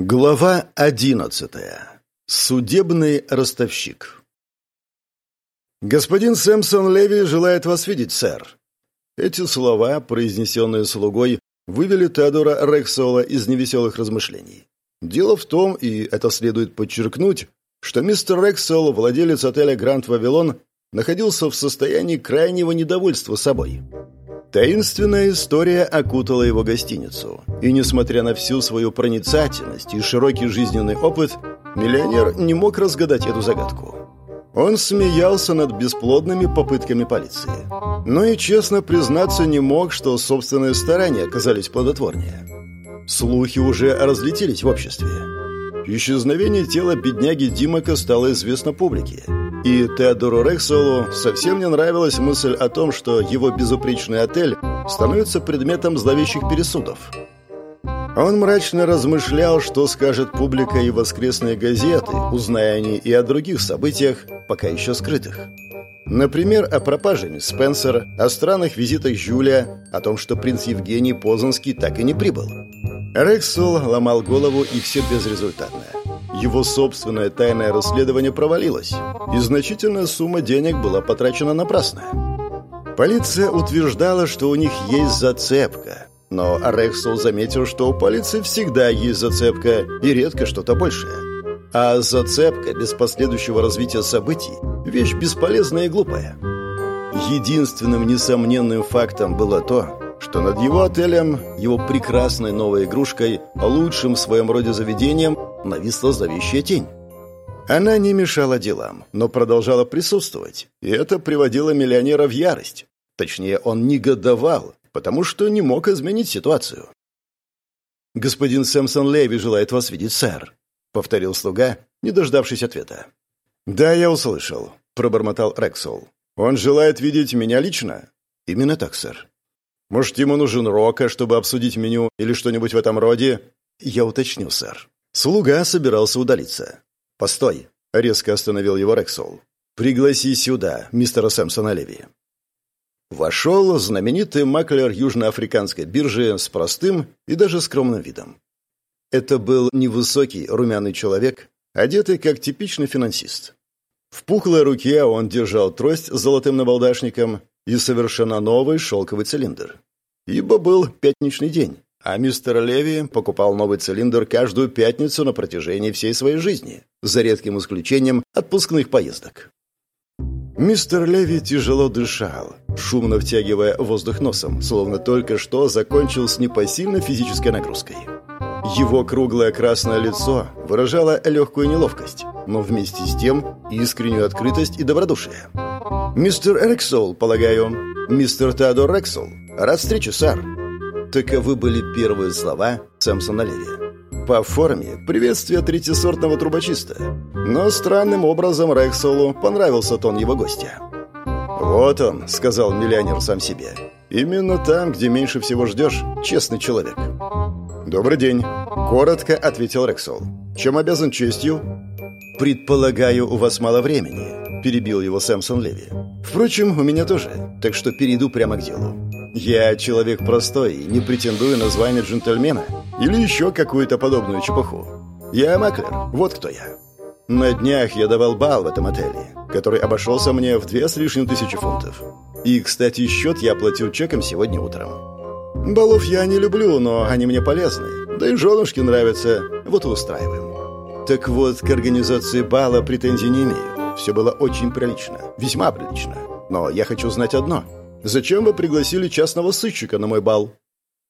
Глава одиннадцатая. Судебный ростовщик. «Господин Сэмпсон Леви желает вас видеть, сэр». Эти слова, произнесенные слугой, вывели Теодора Рексола из невеселых размышлений. Дело в том, и это следует подчеркнуть, что мистер Рексол, владелец отеля «Гранд Вавилон», находился в состоянии крайнего недовольства собой. Таинственная история окутала его гостиницу. И несмотря на всю свою проницательность и широкий жизненный опыт, миллионер не мог разгадать эту загадку. Он смеялся над бесплодными попытками полиции. Но и честно признаться не мог, что собственные старания оказались плодотворнее. Слухи уже разлетелись в обществе. Исчезновение тела бедняги Димака стало известно публике. И Теодору Рексолу совсем не нравилась мысль о том, что его безупречный отель становится предметом зловещих пересудов. Он мрачно размышлял, что скажет публика и воскресные газеты, узная они и о других событиях, пока еще скрытых. Например, о пропаже мисс Спенсер, о странных визитах Жюля, о том, что принц Евгений Позанский так и не прибыл. Рексол ломал голову, и все безрезультатно. Его собственное тайное расследование провалилось, и значительная сумма денег была потрачена напрасно. Полиция утверждала, что у них есть зацепка, но Рексол заметил, что у полиции всегда есть зацепка и редко что-то большее. А зацепка без последующего развития событий – вещь бесполезная и глупая. Единственным несомненным фактом было то, что над его отелем, его прекрасной новой игрушкой, лучшим в своем роде заведением, нависла зловещая тень. Она не мешала делам, но продолжала присутствовать, и это приводило миллионера в ярость. Точнее, он негодовал, потому что не мог изменить ситуацию. «Господин Сэмсон Леви желает вас видеть, сэр», — повторил слуга, не дождавшись ответа. «Да, я услышал», — пробормотал Рексол. «Он желает видеть меня лично?» «Именно так, сэр». «Может, ему нужен Рока, чтобы обсудить меню или что-нибудь в этом роде?» «Я уточню, сэр». Слуга собирался удалиться. «Постой!» — резко остановил его Рексол. «Пригласи сюда, мистера Сэмпсона Леви». Вошел знаменитый маклер южноафриканской биржи с простым и даже скромным видом. Это был невысокий, румяный человек, одетый как типичный финансист. В пухлой руке он держал трость с золотым набалдашником и совершенно новый шелковый цилиндр. Ибо был пятничный день, а мистер Леви покупал новый цилиндр каждую пятницу на протяжении всей своей жизни, за редким исключением отпускных поездок. Мистер Леви тяжело дышал, шумно втягивая воздух носом, словно только что закончил с непосильной физической нагрузкой. Его круглое красное лицо выражало легкую неловкость, но вместе с тем искреннюю открытость и добродушие. «Мистер Эриксол, полагаю. Мистер Теодор Рексол. Рад встрече, сэр». Таковы были первые слова Сэмсона Леви. По форме приветствие третьесортного трубочиста. Но странным образом Рексолу понравился тон его гостя. «Вот он», — сказал миллионер сам себе. «Именно там, где меньше всего ждешь, честный человек». «Добрый день», — коротко ответил Рексол. «Чем обязан честью?» «Предполагаю, у вас мало времени», — перебил его Сэмсон Леви. «Впрочем, у меня тоже, так что перейду прямо к делу. Я человек простой и не претендую на звание джентльмена или еще какую-то подобную чепуху. Я маклер, вот кто я. На днях я давал бал в этом отеле, который обошелся мне в две с лишним тысячи фунтов. И, кстати, счет я оплатил чеком сегодня утром. Балов я не люблю, но они мне полезны. Да и женушке нравятся. Вот и устраиваем. Так вот, к организации бала претензий не имею. Все было очень прилично. Весьма прилично. Но я хочу знать одно. Зачем вы пригласили частного сыщика на мой бал?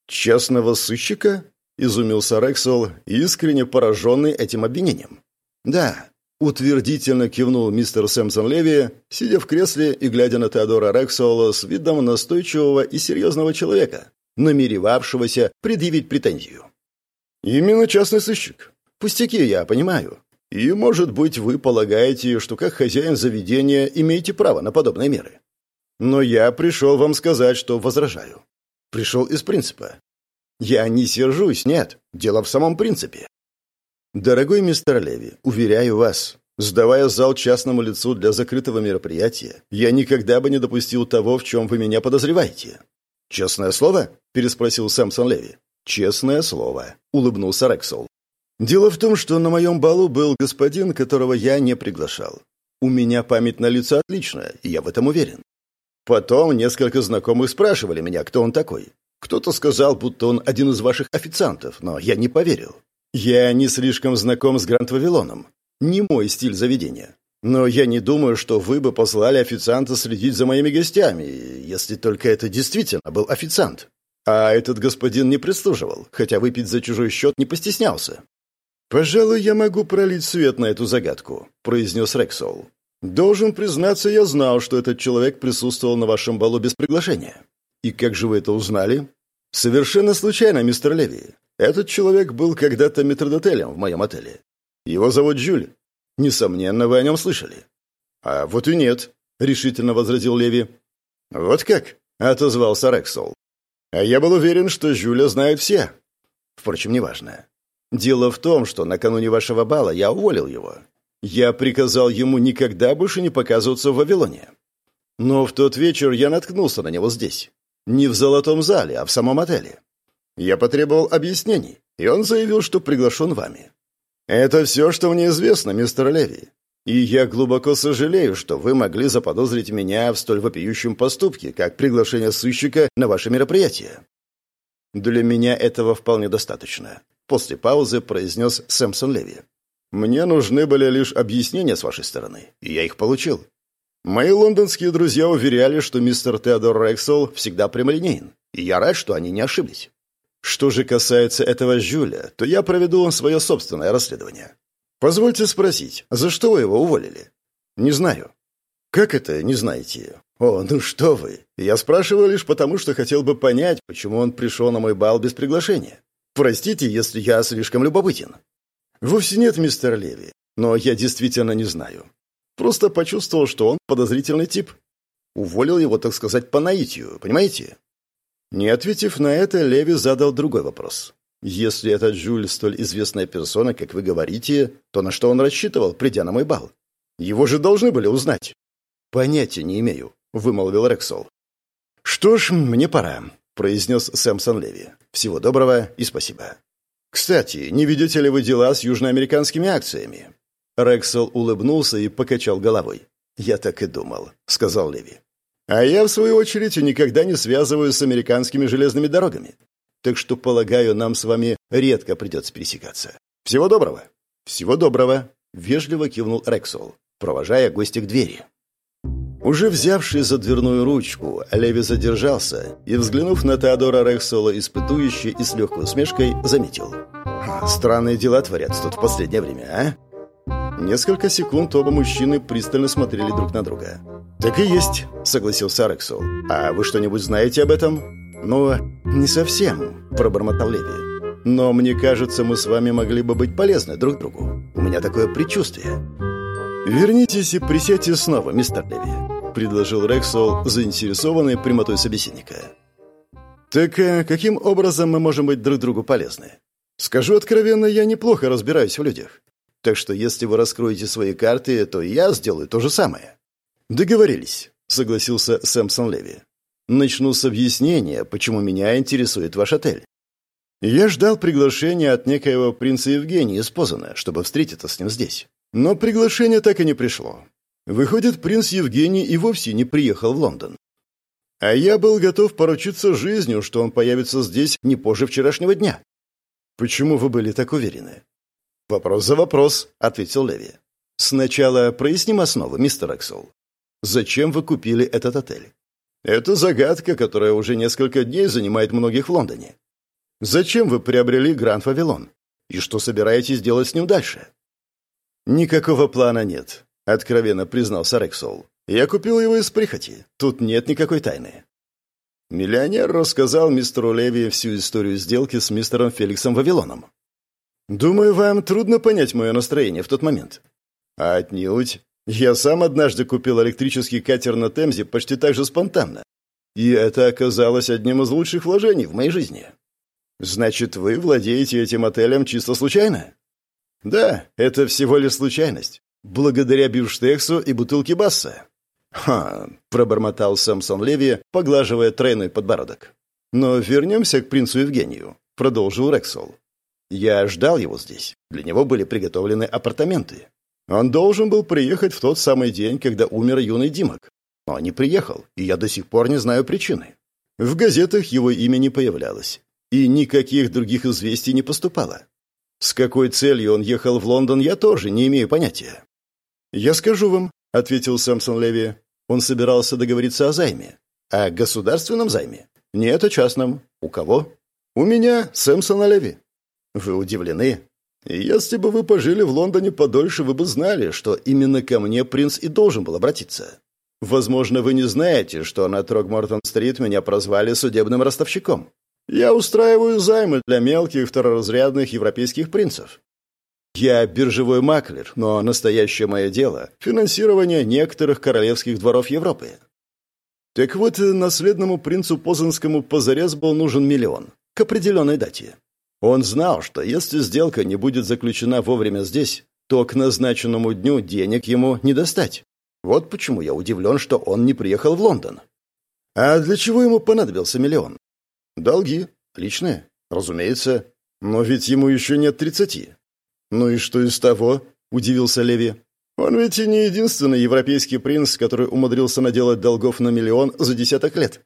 Частного сыщика? Изумился Рексел, искренне пораженный этим обвинением. Да, утвердительно кивнул мистер Сэмсон Леви, сидя в кресле и глядя на Теодора Рексола с видом настойчивого и серьезного человека, намеревавшегося предъявить претензию. «Именно частный сыщик. Пустяки, я понимаю. И, может быть, вы полагаете, что как хозяин заведения имеете право на подобные меры. Но я пришел вам сказать, что возражаю. Пришел из принципа. Я не сержусь, нет. Дело в самом принципе. Дорогой мистер Леви, уверяю вас, сдавая зал частному лицу для закрытого мероприятия, я никогда бы не допустил того, в чем вы меня подозреваете. «Честное слово?» – переспросил Сэмсон Леви. «Честное слово», – улыбнулся Рексол. Дело в том, что на моем балу был господин, которого я не приглашал. У меня память на лицо отличная, и я в этом уверен. Потом несколько знакомых спрашивали меня, кто он такой. Кто-то сказал, будто он один из ваших официантов, но я не поверил. Я не слишком знаком с Гранд Вавилоном. Не мой стиль заведения. Но я не думаю, что вы бы послали официанта следить за моими гостями, если только это действительно был официант. А этот господин не прислуживал, хотя выпить за чужой счет не постеснялся. «Пожалуй, я могу пролить свет на эту загадку», — произнес Рексол. «Должен признаться, я знал, что этот человек присутствовал на вашем балу без приглашения. И как же вы это узнали?» «Совершенно случайно, мистер Леви. Этот человек был когда-то метродотелем в моем отеле. Его зовут Жюль. Несомненно, вы о нем слышали». «А вот и нет», — решительно возразил Леви. «Вот как?» — отозвался Рексол. «А я был уверен, что Жюля знают все. Впрочем, неважно. Дело в том, что накануне вашего бала я уволил его. Я приказал ему никогда больше не показываться в Вавилоне. Но в тот вечер я наткнулся на него здесь. Не в золотом зале, а в самом отеле. Я потребовал объяснений, и он заявил, что приглашен вами. Это все, что мне известно, мистер Леви. И я глубоко сожалею, что вы могли заподозрить меня в столь вопиющем поступке, как приглашение сыщика на ваше мероприятие. Для меня этого вполне достаточно. После паузы произнес Сэмсон Леви. «Мне нужны были лишь объяснения с вашей стороны, и я их получил. Мои лондонские друзья уверяли, что мистер Теодор Рексел всегда прямолинеен, и я рад, что они не ошиблись. Что же касается этого Жюля, то я проведу свое собственное расследование. Позвольте спросить, за что вы его уволили? Не знаю. Как это не знаете? О, ну что вы. Я спрашиваю лишь потому, что хотел бы понять, почему он пришел на мой бал без приглашения. Простите, если я слишком любопытен. Вовсе нет, мистер Леви, но я действительно не знаю. Просто почувствовал, что он подозрительный тип. Уволил его, так сказать, по наитию, понимаете? Не ответив на это, Леви задал другой вопрос. Если этот Жюль столь известная персона, как вы говорите, то на что он рассчитывал, придя на мой бал? Его же должны были узнать. Понятия не имею, вымолвил Рексол. Что ж, мне пора произнес Сэмсон Леви. «Всего доброго и спасибо». «Кстати, не ведете ли вы дела с южноамериканскими акциями?» Рексел улыбнулся и покачал головой. «Я так и думал», — сказал Леви. «А я, в свою очередь, никогда не связываюсь с американскими железными дорогами. Так что, полагаю, нам с вами редко придется пересекаться. Всего доброго!» «Всего доброго!» — вежливо кивнул Рексол, провожая гостя к двери. Уже взявший за дверную ручку, Леви задержался и, взглянув на Теодора Рексола испытующе и с легкой усмешкой, заметил. «Странные дела творятся тут в последнее время, а?» Несколько секунд оба мужчины пристально смотрели друг на друга. «Так и есть», — согласился Рексол. «А вы что-нибудь знаете об этом?» «Ну, не совсем», — пробормотал Леви. «Но мне кажется, мы с вами могли бы быть полезны друг другу. У меня такое предчувствие». «Вернитесь и присядьте снова, мистер Леви. — предложил Рексол, заинтересованный прямотой собеседника. «Так э, каким образом мы можем быть друг другу полезны? Скажу откровенно, я неплохо разбираюсь в людях. Так что если вы раскроете свои карты, то я сделаю то же самое». «Договорились», — согласился Сэмсон Леви. «Начну с объяснения, почему меня интересует ваш отель. Я ждал приглашения от некоего принца Евгения из Позана, чтобы встретиться с ним здесь. Но приглашение так и не пришло. Выходит, принц Евгений и вовсе не приехал в Лондон. А я был готов поручиться жизнью, что он появится здесь не позже вчерашнего дня. Почему вы были так уверены? Вопрос за вопрос, ответил Леви. Сначала проясним основы, мистер Эксел. Зачем вы купили этот отель? Это загадка, которая уже несколько дней занимает многих в Лондоне. Зачем вы приобрели Гранд Вавилон? И что собираетесь делать с ним дальше? Никакого плана нет. Откровенно признался Рексол. Я купил его из прихоти. Тут нет никакой тайны. Миллионер рассказал мистеру Леви всю историю сделки с мистером Феликсом Вавилоном. Думаю, вам трудно понять мое настроение в тот момент. А отнюдь. Я сам однажды купил электрический катер на Темзе почти так же спонтанно. И это оказалось одним из лучших вложений в моей жизни. Значит, вы владеете этим отелем чисто случайно? Да, это всего лишь случайность. Благодаря бифштексу и бутылке басса. «Ха!» — пробормотал Самсон Леви, поглаживая тройной подбородок. «Но вернемся к принцу Евгению», — продолжил Рексол. Я ждал его здесь. Для него были приготовлены апартаменты. Он должен был приехать в тот самый день, когда умер юный Димок. Но не приехал, и я до сих пор не знаю причины. В газетах его имя не появлялось, и никаких других известий не поступало. С какой целью он ехал в Лондон, я тоже не имею понятия. «Я скажу вам», — ответил Сэмсон Леви. Он собирался договориться о займе. О государственном займе? Нет, о частном. У кого? У меня, Сэмсона Леви. Вы удивлены? Если бы вы пожили в Лондоне подольше, вы бы знали, что именно ко мне принц и должен был обратиться. Возможно, вы не знаете, что на Трогмортон-стрит меня прозвали судебным ростовщиком. Я устраиваю займы для мелких второразрядных европейских принцев. Я биржевой маклер, но настоящее мое дело – финансирование некоторых королевских дворов Европы. Так вот, наследному принцу Позанскому позарез был нужен миллион к определенной дате. Он знал, что если сделка не будет заключена вовремя здесь, то к назначенному дню денег ему не достать. Вот почему я удивлен, что он не приехал в Лондон. А для чего ему понадобился миллион? Долги. Личные. Разумеется. Но ведь ему еще нет тридцати. Ну и что из того? Удивился Леви. Он ведь и не единственный европейский принц, который умудрился наделать долгов на миллион за десяток лет.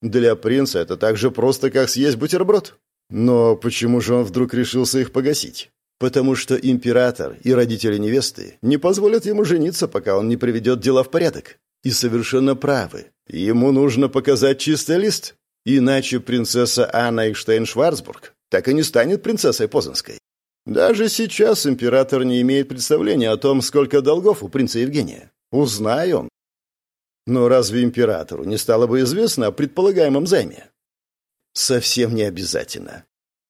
Для принца это так же просто, как съесть бутерброд. Но почему же он вдруг решился их погасить? Потому что император и родители невесты не позволят ему жениться, пока он не приведет дела в порядок. И совершенно правы. Ему нужно показать чистый лист. Иначе принцесса Анна Эйхштейн-Шварцбург так и не станет принцессой Позанской. Даже сейчас император не имеет представления о том, сколько долгов у принца Евгения. Узнай он. Но разве императору не стало бы известно о предполагаемом займе? Совсем не обязательно.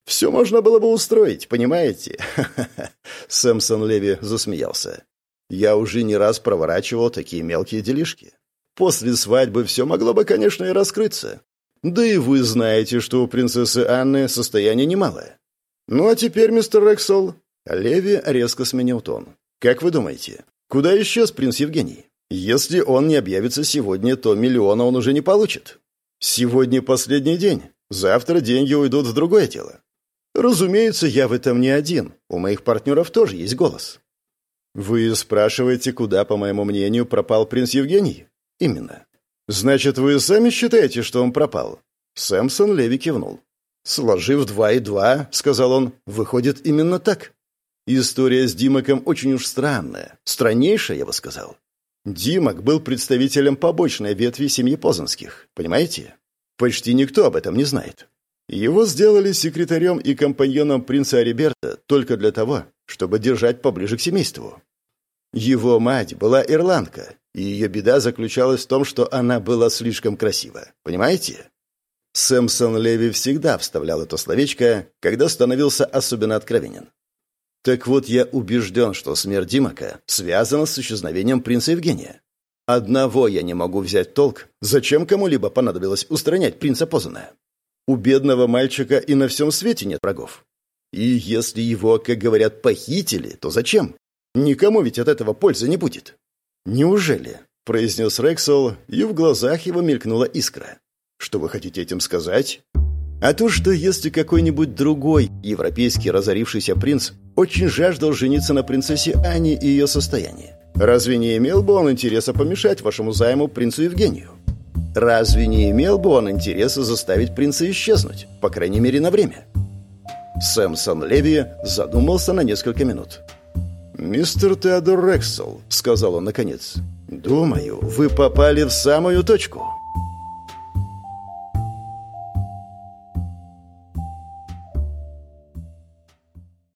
Все можно было бы устроить, понимаете? Сэмсон Леви засмеялся. Я уже не раз проворачивал такие мелкие делишки. После свадьбы все могло бы, конечно, и раскрыться. Да и вы знаете, что у принцессы Анны состояние немалое. «Ну а теперь, мистер Рексол...» Леви резко сменил тон. «Как вы думаете, куда исчез принц Евгений? Если он не объявится сегодня, то миллиона он уже не получит. Сегодня последний день. Завтра деньги уйдут в другое дело. Разумеется, я в этом не один. У моих партнеров тоже есть голос. Вы спрашиваете, куда, по моему мнению, пропал принц Евгений? Именно. Значит, вы сами считаете, что он пропал? Сэмсон Леви кивнул. «Сложив два и два», — сказал он, — «выходит именно так». История с Димаком очень уж странная. Страннейшая, я бы сказал. Димок был представителем побочной ветви семьи Позанских, понимаете? Почти никто об этом не знает. Его сделали секретарем и компаньоном принца Ариберта только для того, чтобы держать поближе к семейству. Его мать была ирландка, и ее беда заключалась в том, что она была слишком красива. Понимаете? Сэмсон Леви всегда вставлял это словечко, когда становился особенно откровенен. Так вот, я убежден, что смерть Димака связана с исчезновением принца Евгения. Одного я не могу взять толк, зачем кому-либо понадобилось устранять принца Позана. У бедного мальчика и на всем свете нет врагов. И если его, как говорят, похитили, то зачем? Никому ведь от этого пользы не будет. Неужели? произнес Рексол, и в глазах его мелькнула искра. Что вы хотите этим сказать? А то, что если какой-нибудь другой европейский разорившийся принц очень жаждал жениться на принцессе Ане и ее состоянии, разве не имел бы он интереса помешать вашему займу принцу Евгению? Разве не имел бы он интереса заставить принца исчезнуть, по крайней мере, на время? Сэмсон Леви задумался на несколько минут. «Мистер Теодор Рексел», — сказал он наконец, — «думаю, вы попали в самую точку».